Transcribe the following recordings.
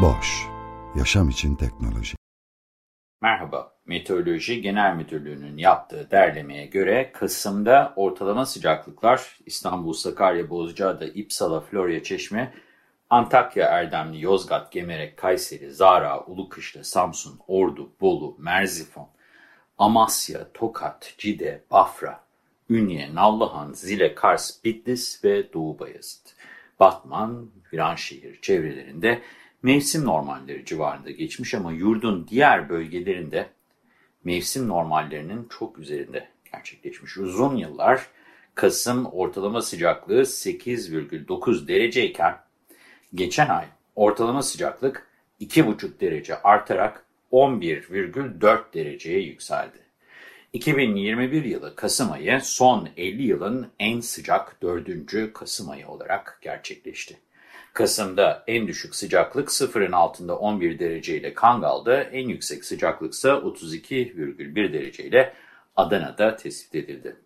Boş, yaşam için teknoloji. Merhaba, Meteoroloji Genel Müdürlüğü'nün yaptığı derlemeye göre Kasım'da ortalama sıcaklıklar İstanbul, Sakarya, Bozcaada, İpsala, Florya, Çeşme, Antakya, Erdemli, Yozgat, Gemerek, Kayseri, Zara, Ulukışla, Samsun, Ordu, Bolu, Merzifon, Amasya, Tokat, Cide, Bafra, Ünye, Nallıhan, Zile, Kars, Bitlis ve Doğu Bayazıt, Batman, Viranşehir çevrelerinde mevsim normalleri civarında geçmiş ama yurdun diğer bölgelerinde mevsim normallerinin çok üzerinde gerçekleşmiş. Uzun yıllar Kasım ortalama sıcaklığı 8,9 dereceyken geçen ay ortalama sıcaklık 2,5 derece artarak 11,4 dereceye yükseldi. 2021 yılı Kasım ayı son 50 yılın en sıcak 4. Kasım ayı olarak gerçekleşti. Kasım'da en düşük sıcaklık sıfırın altında 11 dereceyle Kangal'da, en yüksek sıcaklık ise 32,1 dereceyle Adana'da tespit edildi.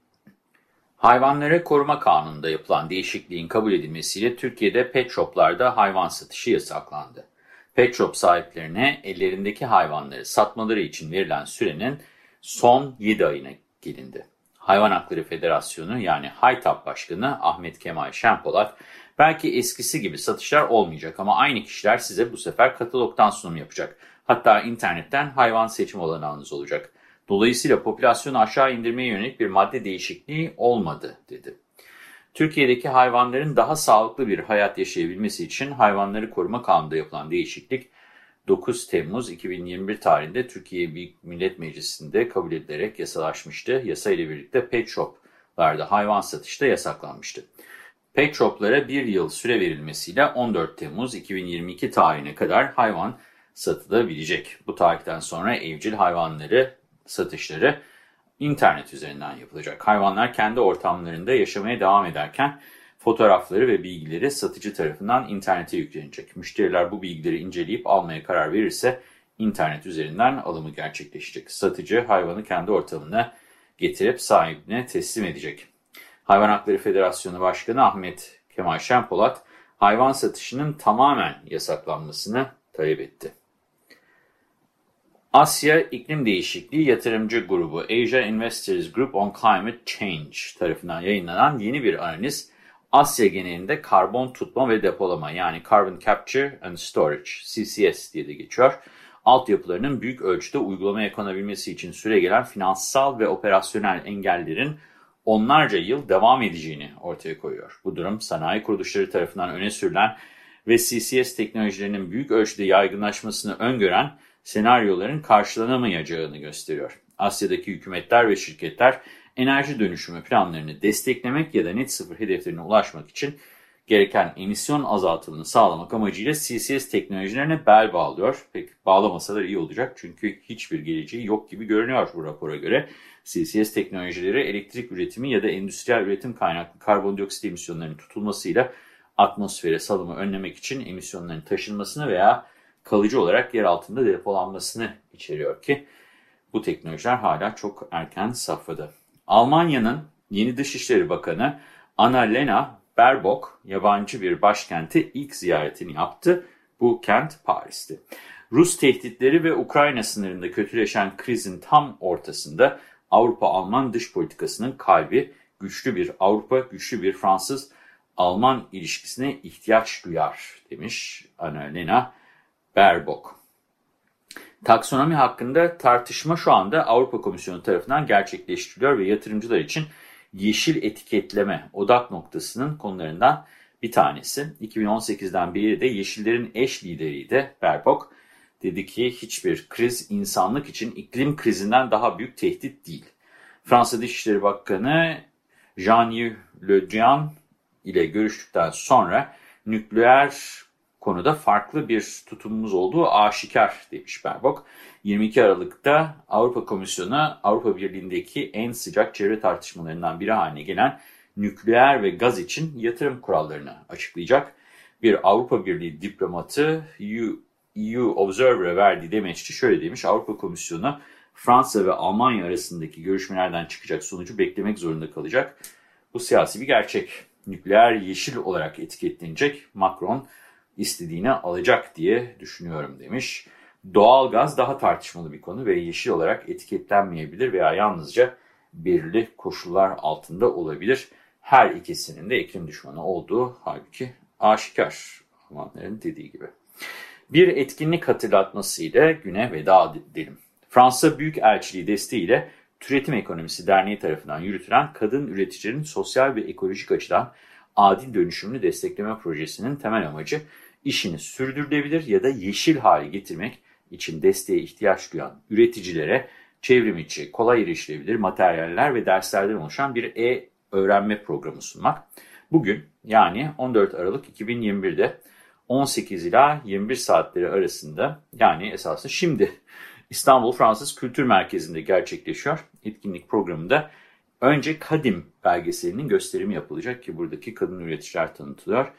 Hayvanları Koruma Kanunu'nda yapılan değişikliğin kabul edilmesiyle Türkiye'de pet shoplarda hayvan satışı yasaklandı. Pet shop sahiplerine ellerindeki hayvanları satmaları için verilen sürenin son 7 ayına gelindi. Hayvan Hakları Federasyonu yani HAYTAP Başkanı Ahmet Kemal Şenpolat, belki eskisi gibi satışlar olmayacak ama aynı kişiler size bu sefer katalogdan sunum yapacak. Hatta internetten hayvan seçim olanağınız olacak. Dolayısıyla popülasyonu aşağı indirmeye yönelik bir madde değişikliği olmadı dedi. Türkiye'deki hayvanların daha sağlıklı bir hayat yaşayabilmesi için Hayvanları Koruma Kanunu'nda yapılan değişiklik 9 Temmuz 2021 tarihinde Türkiye Büyük Millet Meclisi'nde kabul edilerek yasalaşmıştı. Yasa ile birlikte pet shoplarda hayvan satışı da yasaklanmıştı. Pet shoplara bir yıl süre verilmesiyle 14 Temmuz 2022 tarihine kadar hayvan satılabilecek. Bu tarihten sonra evcil hayvanları satışları internet üzerinden yapılacak. Hayvanlar kendi ortamlarında yaşamaya devam ederken fotoğrafları ve bilgileri satıcı tarafından internete yüklenecek. Müşteriler bu bilgileri inceleyip almaya karar verirse internet üzerinden alımı gerçekleşecek. Satıcı hayvanı kendi ortamına getirip sahibine teslim edecek. Hayvan Hakları Federasyonu Başkanı Ahmet Kemal Şenpolat, hayvan satışının tamamen yasaklanmasını talep etti. Asya İklim Değişikliği Yatırımcı Grubu Asia Investors Group on Climate Change tarafından yayınlanan yeni bir analiz, Asya genelinde karbon tutma ve depolama yani Carbon Capture and Storage CCS diye de geçiyor. Altyapılarının büyük ölçüde uygulamaya konabilmesi için süre gelen finansal ve operasyonel engellerin onlarca yıl devam edeceğini ortaya koyuyor. Bu durum sanayi kuruluşları tarafından öne sürülen ve CCS teknolojilerinin büyük ölçüde yaygınlaşmasını öngören senaryoların karşılanamayacağını gösteriyor. Asya'daki hükümetler ve şirketler enerji dönüşümü planlarını desteklemek ya da net sıfır hedeflerine ulaşmak için gereken emisyon azaltımını sağlamak amacıyla CCS teknolojilerine bel bağlıyor. Pek bağlamasalar iyi olacak çünkü hiçbir geleceği yok gibi görünüyor bu rapora göre. CCS teknolojileri elektrik üretimi ya da endüstriyel üretim kaynaklı karbondioksit emisyonlarının tutulmasıyla atmosfere salımı önlemek için emisyonların taşınmasını veya kalıcı olarak yer altında depolanmasını içeriyor ki bu teknolojiler hala çok erken safhada. Almanya'nın yeni Dışişleri Bakanı Annalena Baerbock yabancı bir başkente ilk ziyaretini yaptı. Bu kent Paris'ti. Rus tehditleri ve Ukrayna sınırında kötüleşen krizin tam ortasında Avrupa-Alman dış politikasının kalbi güçlü bir Avrupa, güçlü bir Fransız-Alman ilişkisine ihtiyaç duyar demiş Annalena Baerbock. Taksonomi hakkında tartışma şu anda Avrupa Komisyonu tarafından gerçekleştiriliyor ve yatırımcılar için yeşil etiketleme odak noktasının konularından bir tanesi. 2018'den beri de Yeşillerin eş lideriydi Baerbock. Dedi ki hiçbir kriz insanlık için iklim krizinden daha büyük tehdit değil. Fransa Dışişleri Bakanı Jean-Yves Le Drian ile görüştükten sonra nükleer konuda farklı bir tutumumuz olduğu aşikar demiş Berbok. 22 Aralık'ta Avrupa Komisyonu Avrupa Birliği'ndeki en sıcak çevre tartışmalarından biri haline gelen nükleer ve gaz için yatırım kurallarını açıklayacak. Bir Avrupa Birliği diplomatı EU, EU Observer'a verdiği demeçte şöyle demiş. Avrupa Komisyonu Fransa ve Almanya arasındaki görüşmelerden çıkacak sonucu beklemek zorunda kalacak. Bu siyasi bir gerçek. Nükleer yeşil olarak etiketlenecek. Macron istediğini alacak diye düşünüyorum demiş. Doğal gaz daha tartışmalı bir konu ve yeşil olarak etiketlenmeyebilir veya yalnızca belirli koşullar altında olabilir. Her ikisinin de iklim düşmanı olduğu halbuki aşikar Almanların dediği gibi. Bir etkinlik hatırlatmasıyla güne veda edelim. Fransa Büyükelçiliği desteğiyle Türetim Ekonomisi Derneği tarafından yürütülen kadın üreticilerin sosyal ve ekolojik açıdan adil dönüşümünü destekleme projesinin temel amacı işini sürdürülebilir ya da yeşil hale getirmek için desteğe ihtiyaç duyan üreticilere çevrim içi, kolay erişilebilir materyaller ve derslerden oluşan bir e-öğrenme programı sunmak. Bugün yani 14 Aralık 2021'de 18 ila 21 saatleri arasında yani esasında şimdi İstanbul Fransız Kültür Merkezi'nde gerçekleşiyor. Etkinlik programında önce Kadim belgeselinin gösterimi yapılacak ki buradaki kadın üreticiler tanıtılıyor.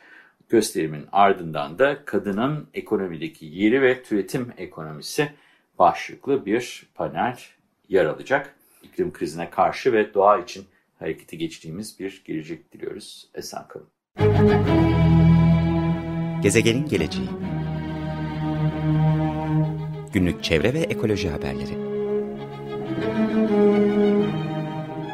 Gösterimin ardından da kadının ekonomideki yeri ve türetim ekonomisi başlıklı bir panel yer alacak. İklim krizine karşı ve doğa için harekete geçtiğimiz bir gelecek diliyoruz. Esen kalın. Gezegenin geleceği Günlük çevre ve ekoloji haberleri